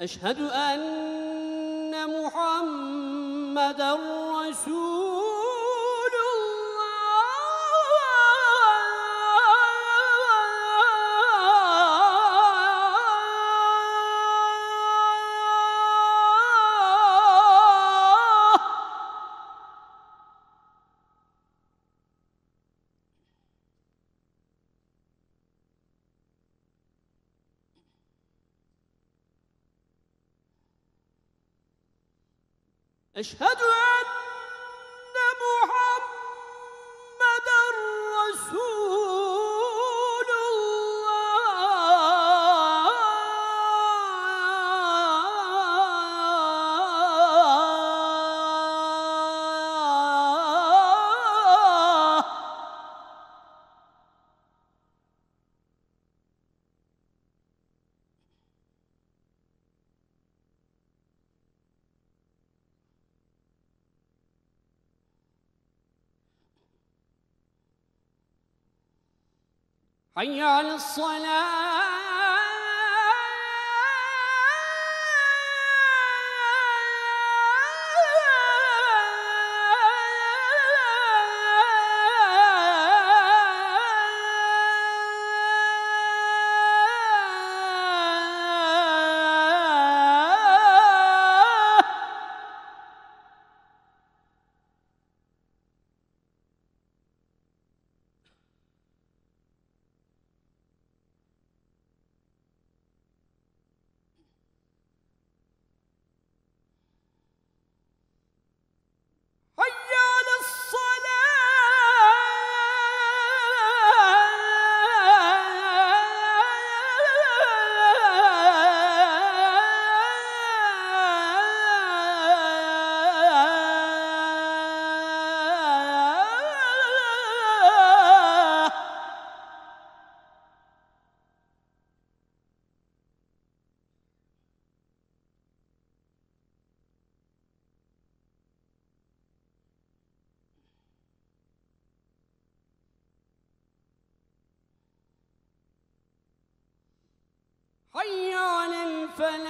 أشهد أن محمدا رسول أشهد أن حي على الصلاة فلا